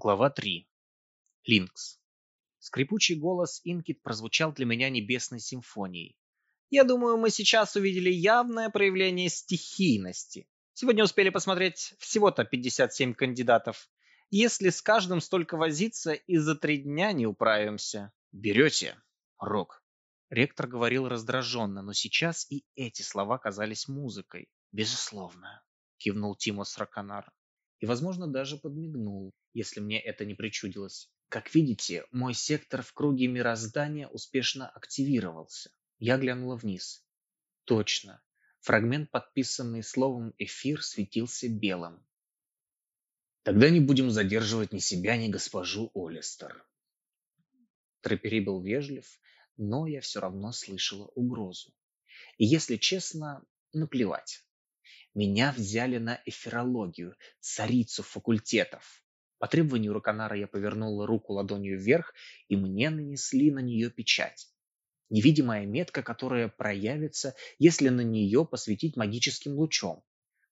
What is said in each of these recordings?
Глава 3. Линкс. Скрипучий голос Инкит прозвучал для меня небесной симфонией. Я думаю, мы сейчас увидели явное проявление стихийности. Сегодня успели посмотреть всего-то 57 кандидатов. Если с каждым столько возиться, и за три дня не управимся. Берете? Рок. Ректор говорил раздраженно, но сейчас и эти слова казались музыкой. Безусловно, кивнул Тимос Раканар. И, возможно, даже подмигнул если мне это не причудилось. Как видите, мой сектор в круге мироздания успешно активировался. Я глянула вниз. Точно. Фрагмент, подписанный словом «эфир», светился белым. Тогда не будем задерживать ни себя, ни госпожу Олистер. Трапери был вежлив, но я все равно слышала угрозу. И если честно, наплевать. Меня взяли на эфирологию, царицу факультетов. По требованию Роканара я повернула руку ладонью вверх, и мне нанесли на нее печать. Невидимая метка, которая проявится, если на нее посветить магическим лучом.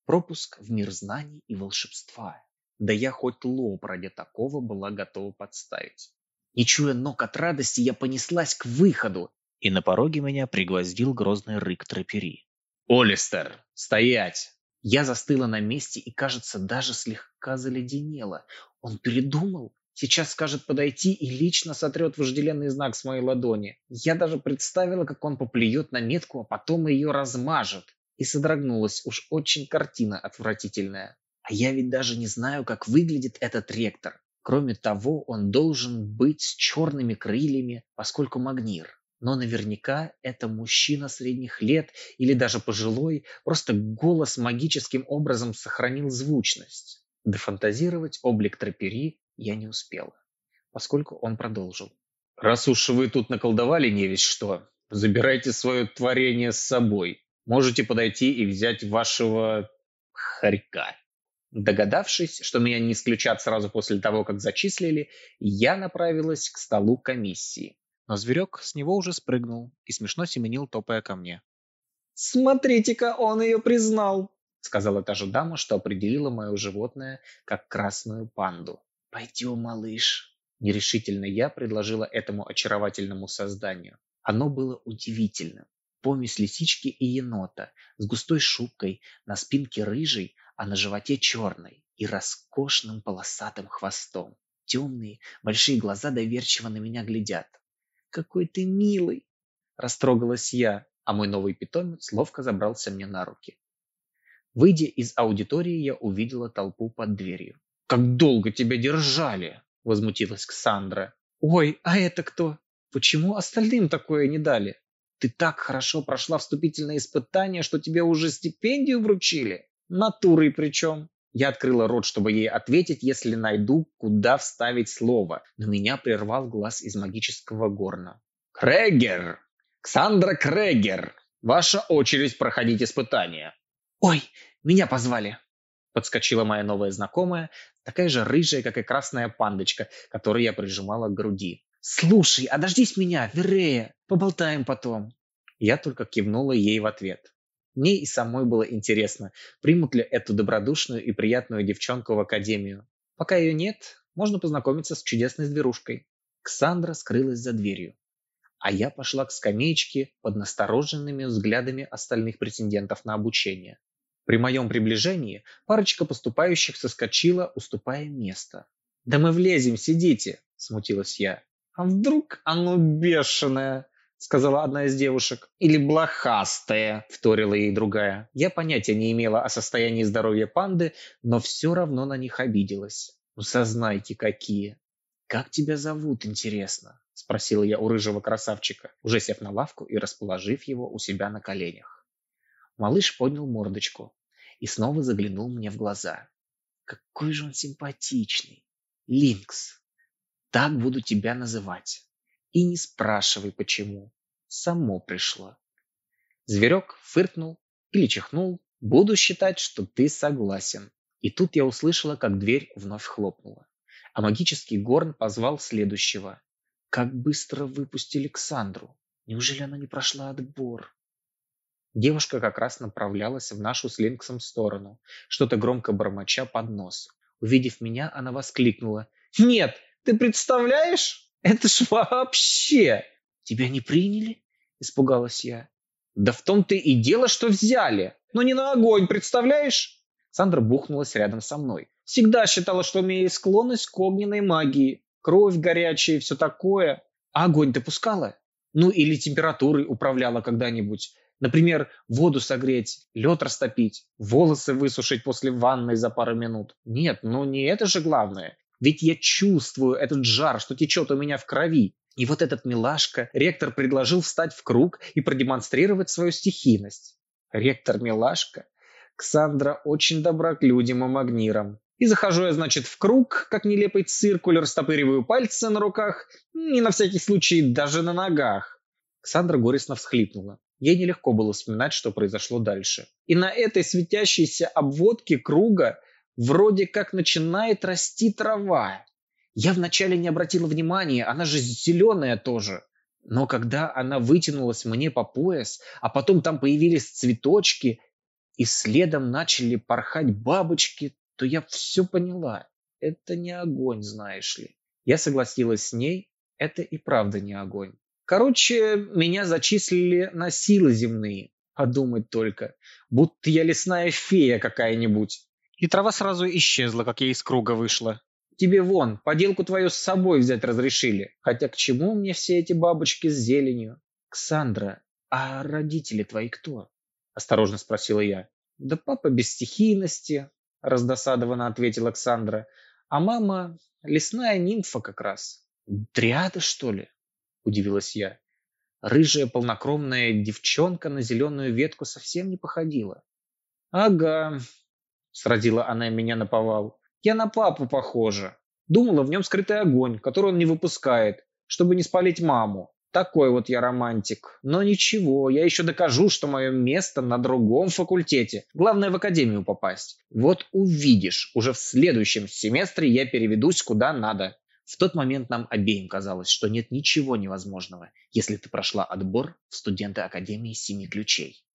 Пропуск в мир знаний и волшебства. Да я хоть лоб ради такого была готова подставить. Не чуя ног от радости, я понеслась к выходу, и на пороге меня пригвоздил грозный рык трапери. «Олистер, стоять!» Я застыла на месте и, кажется, даже слегка заледенела. Он передумал. Сейчас скажет подойти и лично сотрет вожделенный знак с моей ладони. Я даже представила, как он поплюет на метку, а потом ее размажет. И содрогнулась. Уж очень картина отвратительная. А я ведь даже не знаю, как выглядит этот ректор. Кроме того, он должен быть с черными крыльями, поскольку магнир. Но наверняка это мужчина средних лет или даже пожилой, просто голос магическим образом сохранил звучность. Дофантазировать облик Трапери я не успела, поскольку он продолжил. «Раз уж вы тут наколдовали не весь что, забирайте свое творение с собой. Можете подойти и взять вашего хорька». Догадавшись, что меня не исключат сразу после того, как зачислили, я направилась к столу комиссии. Но зверек с него уже спрыгнул и смешно семенил, топая ко мне. «Смотрите-ка, он ее признал!» сказала та же дама, что определила мое животное как красную панду. «Пойдем, малыш!» Нерешительно я предложила этому очаровательному созданию. Оно было удивительным. Помесь лисички и енота, с густой шубкой, на спинке рыжей, а на животе черной и роскошным полосатым хвостом. Темные, большие глаза доверчиво на меня глядят. «Какой ты милый!» Растрогалась я, а мой новый питомец ловко забрался мне на руки. Выйдя из аудитории, я увидела толпу под дверью. «Как долго тебя держали!» – возмутилась Ксандра. «Ой, а это кто? Почему остальным такое не дали? Ты так хорошо прошла вступительное испытание, что тебе уже стипендию вручили? Натурой причем!» Я открыла рот, чтобы ей ответить, если найду, куда вставить слово, но меня прервал глаз из магического горна. «Крегер! Ксандра Крегер! Ваша очередь проходить испытание!» «Ой, меня позвали!» Подскочила моя новая знакомая, такая же рыжая, как и красная пандочка, которую я прижимала к груди. «Слушай, а дождись меня, Верея, поболтаем потом!» Я только кивнула ей в ответ. Мне и самой было интересно, примут ли эту добродушную и приятную девчонку в академию. Пока ее нет, можно познакомиться с чудесной зверушкой. Ксандра скрылась за дверью. А я пошла к скамеечке под настороженными взглядами остальных претендентов на обучение. При моем приближении парочка поступающих соскочила, уступая место. «Да мы влезем, сидите!» – смутилась я. «А вдруг оно бешеное?» – сказала одна из девушек. «Или блохастое», – вторила ей другая. Я понятия не имела о состоянии здоровья панды, но все равно на них обиделась. Ну, сознайте, какие. «Как тебя зовут, интересно?» – спросила я у рыжего красавчика, уже сев на лавку и расположив его у себя на коленях. Малыш поднял мордочку и снова заглянул мне в глаза. Какой же он симпатичный. Линкс. Так буду тебя называть. И не спрашивай, почему. Само пришло. Зверек фыркнул или чихнул. Буду считать, что ты согласен. И тут я услышала, как дверь вновь хлопнула. А магический горн позвал следующего. Как быстро выпустили Александру. Неужели она не прошла отбор? Девушка как раз направлялась в нашу с Линксом сторону, что-то громко бормоча под нос. Увидев меня, она воскликнула. Нет, ты представляешь? Это ж вообще... Тебя не приняли? Испугалась я. Да в том-то и дело, что взяли. Но не на огонь, представляешь? Сандра бухнулась рядом со мной. Всегда считала, что у меня есть склонность к огненной магии. Кровь горячая и все такое. А огонь пускала? Ну или температурой управляла когда-нибудь. Например, воду согреть, лед растопить, волосы высушить после ванной за пару минут. Нет, ну не это же главное. Ведь я чувствую этот жар, что течет у меня в крови. И вот этот милашка, ректор предложил встать в круг и продемонстрировать свою стихийность. Ректор милашка? Ксандра очень добра к людям и магнирам. И захожу я, значит, в круг, как нелепый циркуль, растопыриваю пальцы на руках и на всякий случай даже на ногах. Ксандра горестно всхлипнула. Ей нелегко было вспоминать, что произошло дальше. И на этой светящейся обводке круга вроде как начинает расти трава. Я вначале не обратила внимания, она же зеленая тоже. Но когда она вытянулась мне по пояс, а потом там появились цветочки, и следом начали порхать бабочки, то я все поняла. Это не огонь, знаешь ли. Я согласилась с ней, это и правда не огонь. Короче, меня зачислили на силы земные. Подумать только, будто я лесная фея какая-нибудь. И трава сразу исчезла, как я из круга вышла. Тебе вон, поделку твою с собой взять разрешили. Хотя к чему мне все эти бабочки с зеленью? Ксандра, а родители твои кто? Осторожно спросила я. Да папа без стихийности, раздосадованно ответила Александра. А мама лесная нимфа как раз. Дриада, что ли? Удивилась я. Рыжая полнокровная девчонка на зеленую ветку совсем не походила. Ага, сразила она меня на повал. Я на папу похожа. Думала, в нем скрытый огонь, который он не выпускает, чтобы не спалить маму. Такой вот я романтик. Но ничего, я еще докажу, что мое место на другом факультете. Главное в академию попасть. Вот увидишь, уже в следующем семестре я переведусь куда надо. В тот момент нам обеим казалось, что нет ничего невозможного, если ты прошла отбор в студенты Академии Семи Ключей.